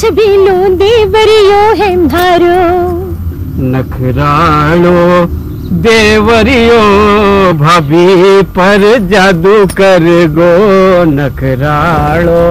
छबीलो देवरियो है भारो नखरालो देवरियो भाभी पर जादू कर गो नखरालो।